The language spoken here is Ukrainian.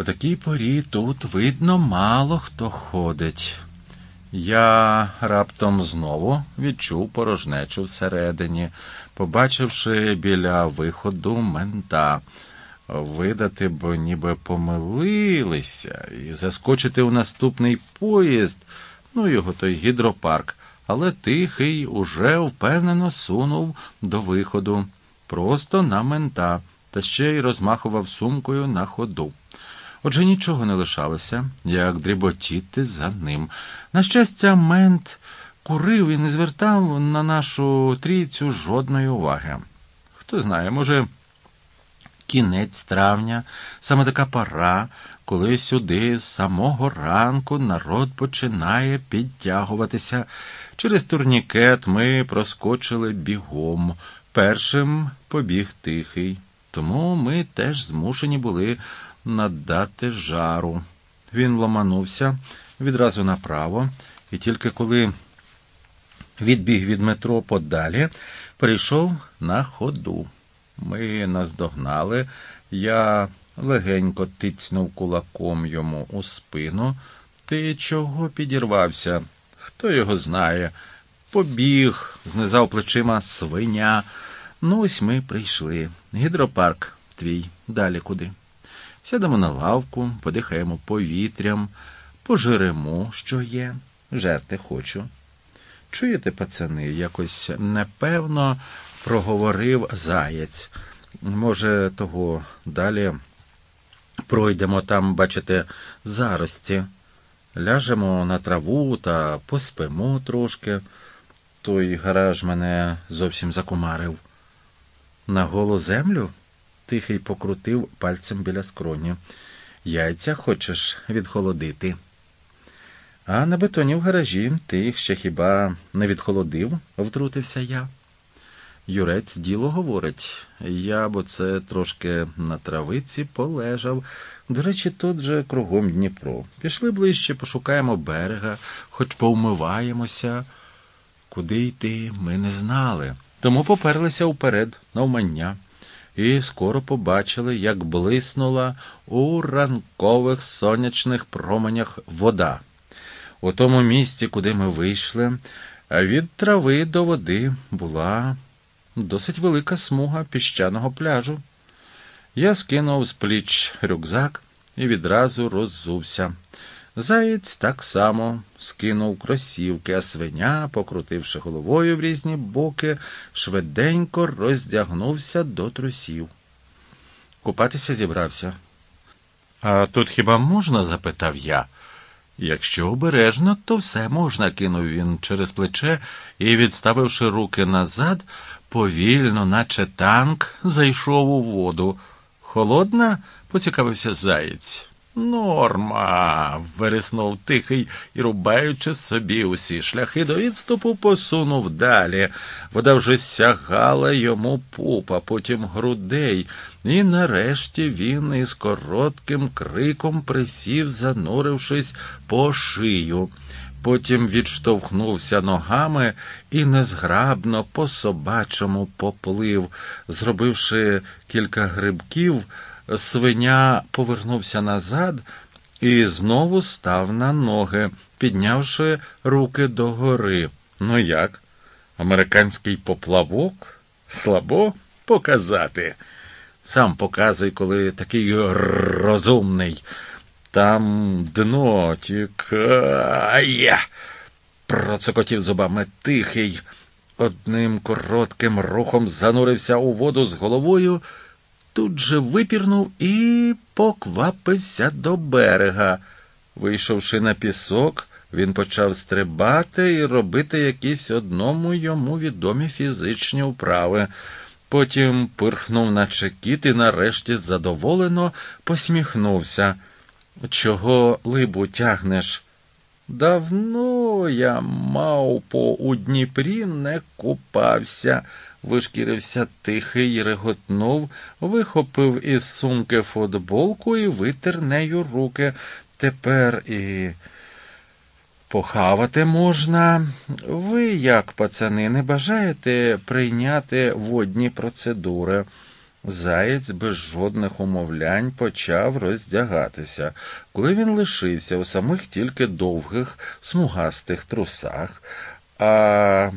У такій порі тут, видно, мало хто ходить. Я раптом знову відчув порожнечу всередині, побачивши біля виходу мента. Видати б, ніби помилилися, і заскочити у наступний поїзд, ну його той гідропарк, але тихий уже впевнено сунув до виходу, просто на мента, та ще й розмахував сумкою на ходу. Отже нічого не лишалося, як дріботіти за ним. На щастя, мент курив і не звертав на нашу трійцю жодної уваги. Хто знає, може, кінець травня, саме така пора, коли сюди з самого ранку народ починає підтягуватися. Через турнікет ми проскочили бігом. Першим побіг тихий, тому ми теж змушені були надати жару. Він ломанувся відразу направо, і тільки коли відбіг від метро подалі, прийшов на ходу. Ми наздогнали, я легенько тицнув кулаком йому у спину. Ти чого підірвався? Хто його знає? Побіг, знизав плечима свиня. Ну, ось ми прийшли. Гідропарк твій. Далі куди? Сядемо на лавку, подихаємо повітрям, пожиремо, що є. Жерти хочу. Чуєте, пацани, якось непевно проговорив заєць. Може, того далі пройдемо там, бачите, зарості, ляжемо на траву та поспимо трошки. Той гараж мене зовсім закумарив. На голу землю? Тихий покрутив пальцем біля скроні. Яйця хочеш відхолодити. А на бетоні в гаражі ти їх ще хіба не відхолодив? втрутився я. Юрець діло говорить. Я б оце трошки на травиці полежав. До речі, тут же кругом Дніпро. Пішли ближче, пошукаємо берега, хоч повмиваємося. Куди йти ми не знали. Тому поперлися вперед, навмання, і скоро побачили, як блиснула у ранкових сонячних променях вода. У тому місці, куди ми вийшли, від трави до води була досить велика смуга піщаного пляжу. Я скинув з пліч рюкзак і відразу роззувся. Заєць так само скинув кросівки, а свиня, покрутивши головою в різні боки, швиденько роздягнувся до трусів. Купатися зібрався. А тут хіба можна? запитав я. Якщо обережно, то все можна, кинув він через плече і, відставивши руки назад, повільно, наче танк, зайшов у воду. Холодна? поцікавився заєць. Норма. вереснув тихий і, рубаючи собі усі шляхи до відступу, посунув далі. Вода вже сягала йому пупа, потім грудей, і нарешті він із коротким криком присів, занурившись по шию. Потім відштовхнувся ногами і незграбно по собачому поплив, зробивши кілька грибків. Свиня повернувся назад і знову став на ноги, піднявши руки догори. Ну як? Американський поплавок? Слабо показати. Сам показуй, коли такий розумний. Там дно тікає. Процокотів зубами тихий. Одним коротким рухом занурився у воду з головою тут же випірнув і поквапився до берега. Вийшовши на пісок, він почав стрибати і робити якісь одному йому відомі фізичні вправи. Потім пирхнув на чекіт і нарешті задоволено посміхнувся. Чого, либу, тягнеш? Давно я мав по у Дніпрі не купався вишкірився тихий, реготнув, вихопив із сумки футболку і витер нею руки. Тепер і похавати можна. Ви, як пацани, не бажаєте прийняти водні процедури? Заєць без жодних умовлянь почав роздягатися. Коли він лишився у самих тільки довгих, смугастих трусах, а